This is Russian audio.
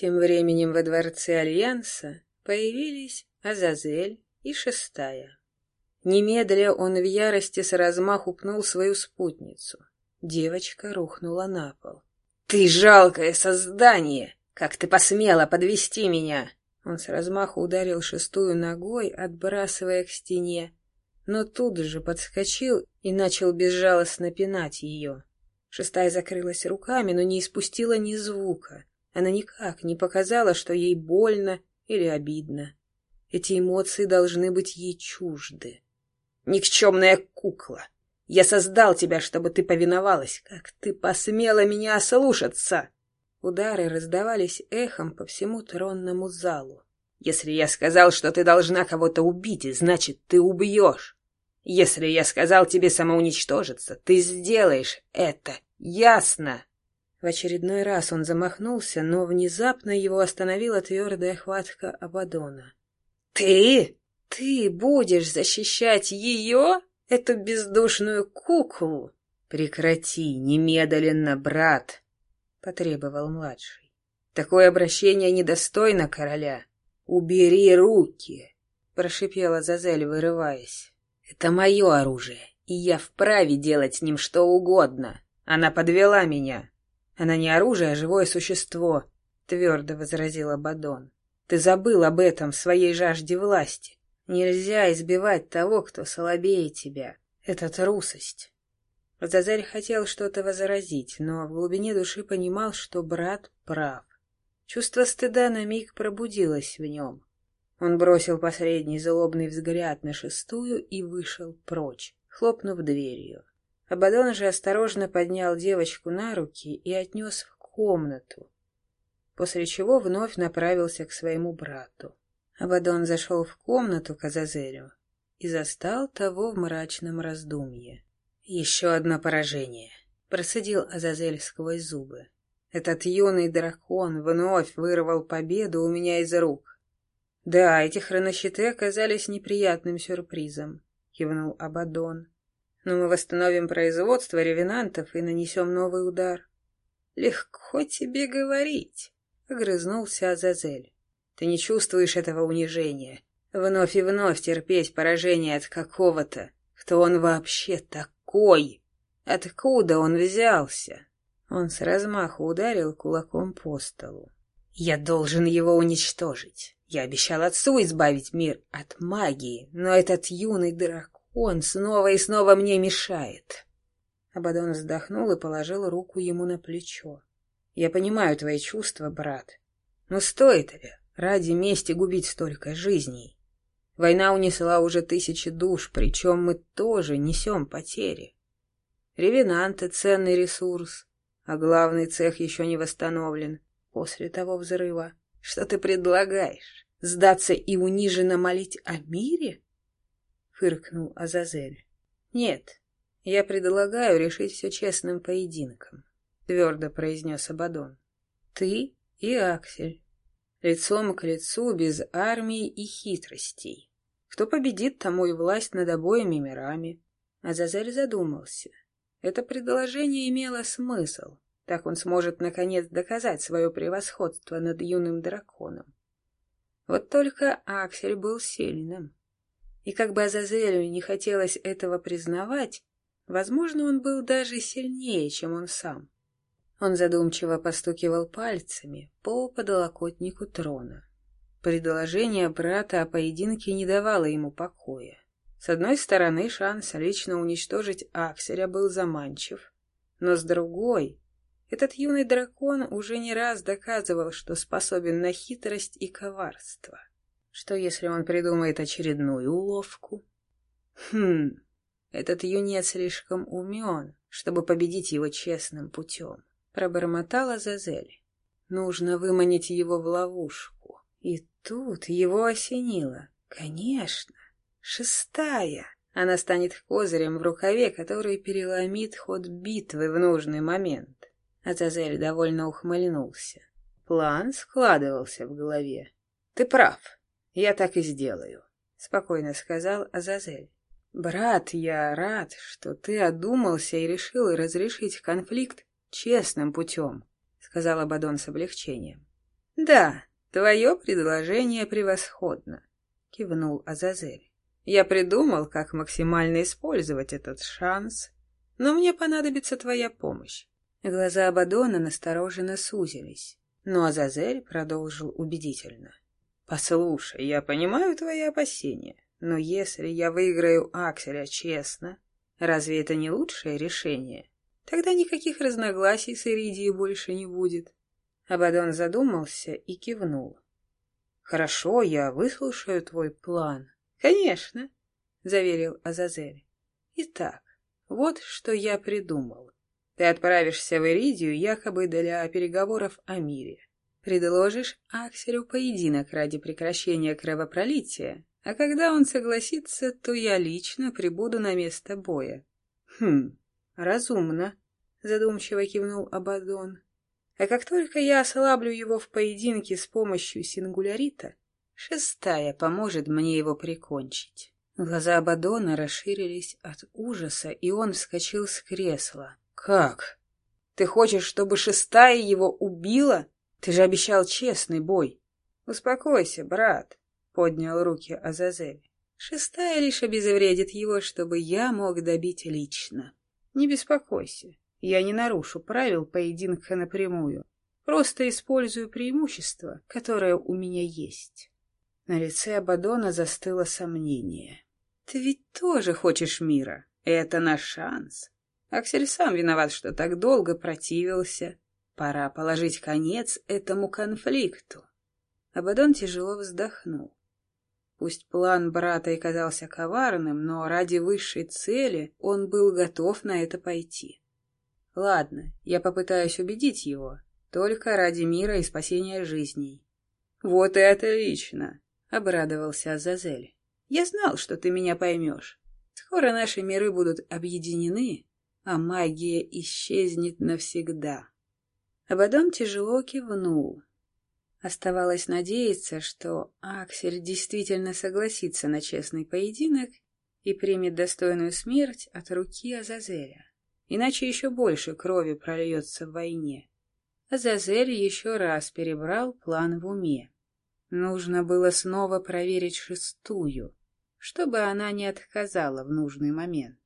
Тем временем во дворце Альянса появились Азазель и Шестая. Немедля он в ярости с размаху пнул свою спутницу. Девочка рухнула на пол. «Ты жалкое создание! Как ты посмела подвести меня!» Он с размаху ударил шестую ногой, отбрасывая к стене, но тут же подскочил и начал безжалостно пинать ее. Шестая закрылась руками, но не испустила ни звука. Она никак не показала, что ей больно или обидно. Эти эмоции должны быть ей чужды. «Никчемная кукла! Я создал тебя, чтобы ты повиновалась. Как ты посмела меня ослушаться!» Удары раздавались эхом по всему тронному залу. «Если я сказал, что ты должна кого-то убить, значит, ты убьешь. Если я сказал тебе самоуничтожиться, ты сделаешь это. Ясно?» В очередной раз он замахнулся, но внезапно его остановила твердая хватка Абадона. «Ты? Ты будешь защищать ее, эту бездушную куклу?» «Прекрати немедленно, брат!» — потребовал младший. «Такое обращение недостойно короля. Убери руки!» — прошипела Зазель, вырываясь. «Это мое оружие, и я вправе делать с ним что угодно. Она подвела меня. Она не оружие, а живое существо», — твердо возразила Бадон. «Ты забыл об этом в своей жажде власти. Нельзя избивать того, кто слабее тебя. Это трусость». Зазель хотел что-то возразить, но в глубине души понимал, что брат прав. Чувство стыда на миг пробудилось в нем. Он бросил последний злобный взгляд на шестую и вышел прочь, хлопнув дверью. Абадон же осторожно поднял девочку на руки и отнес в комнату, после чего вновь направился к своему брату. Абадон зашел в комнату к Азазелю и застал того в мрачном раздумье. «Еще одно поражение», — процедил Азазель сквозь зубы. «Этот юный дракон вновь вырвал победу у меня из рук. «Да, эти хронощиты оказались неприятным сюрпризом», — кивнул Абадон. «Но мы восстановим производство ревенантов и нанесем новый удар». «Легко тебе говорить», — огрызнулся Азазель. «Ты не чувствуешь этого унижения. Вновь и вновь терпеть поражение от какого-то. Кто он вообще такой? Откуда он взялся?» Он с размаху ударил кулаком по столу. «Я должен его уничтожить. Я обещал отцу избавить мир от магии, но этот юный дракон снова и снова мне мешает. Абадон вздохнул и положил руку ему на плечо. Я понимаю твои чувства, брат. Но стоит ли ради мести губить столько жизней? Война унесла уже тысячи душ, причем мы тоже несем потери. Ревенанты — ценный ресурс, а главный цех еще не восстановлен после того взрыва. Что ты предлагаешь? Сдаться и униженно молить о мире? Фыркнул Азазель. Нет, я предлагаю решить все честным поединком, твердо произнес Абадон. Ты и Аксель. Лицом к лицу, без армии и хитростей. Кто победит, тому и власть над обоими мирами. Азазель задумался. Это предложение имело смысл. Так он сможет, наконец, доказать свое превосходство над юным драконом. Вот только Аксель был сильным. И как бы Азазелю не хотелось этого признавать, возможно, он был даже сильнее, чем он сам. Он задумчиво постукивал пальцами по подлокотнику трона. Предложение брата о поединке не давало ему покоя. С одной стороны, шанс лично уничтожить Акселя был заманчив, но с другой этот юный дракон уже не раз доказывал, что способен на хитрость и коварство. Что если он придумает очередную уловку? Хм, этот юнец слишком умен, чтобы победить его честным путем. Пробормотала Зазель. Нужно выманить его в ловушку. И тут его осенило. Конечно, шестая. Она станет козырем в рукаве, который переломит ход битвы в нужный момент. Азазель довольно ухмыльнулся. План складывался в голове. «Ты прав. Я так и сделаю», — спокойно сказал Азазель. «Брат, я рад, что ты одумался и решил разрешить конфликт честным путем», — сказал Абадон с облегчением. Да, твое предложение превосходно, кивнул Азазель. Я придумал, как максимально использовать этот шанс, но мне понадобится твоя помощь. Глаза Абадона настороженно сузились, но Азазель продолжил убедительно. «Послушай, я понимаю твои опасения, но если я выиграю Акселя честно, разве это не лучшее решение? Тогда никаких разногласий с Иридией больше не будет». Абадон задумался и кивнул. «Хорошо, я выслушаю твой план». «Конечно», — заверил Азазель. «Итак, вот что я придумал. Ты отправишься в Иридию якобы для переговоров о мире. Предложишь Акселю поединок ради прекращения кровопролития, а когда он согласится, то я лично прибуду на место боя. Хм, разумно, задумчиво кивнул Абадон. А как только я ослаблю его в поединке с помощью сингулярита, шестая поможет мне его прикончить. Глаза Абадона расширились от ужаса, и он вскочил с кресла. «Как? Ты хочешь, чтобы шестая его убила? Ты же обещал честный бой!» «Успокойся, брат», — поднял руки Азазель. «Шестая лишь обезвредит его, чтобы я мог добить лично. Не беспокойся, я не нарушу правил поединка напрямую. Просто использую преимущество, которое у меня есть». На лице Абадона застыло сомнение. «Ты ведь тоже хочешь мира. Это наш шанс. Аксель сам виноват, что так долго противился. Пора положить конец этому конфликту. Абадон тяжело вздохнул. Пусть план брата и казался коварным, но ради высшей цели он был готов на это пойти. Ладно, я попытаюсь убедить его, только ради мира и спасения жизней. Вот и отлично, — обрадовался Азазель. Я знал, что ты меня поймешь. Скоро наши миры будут объединены, а магия исчезнет навсегда. Абадон тяжело кивнул. Оставалось надеяться, что Аксель действительно согласится на честный поединок и примет достойную смерть от руки Азазеля. Иначе еще больше крови прольется в войне. Азазель еще раз перебрал план в уме. Нужно было снова проверить шестую, чтобы она не отказала в нужный момент.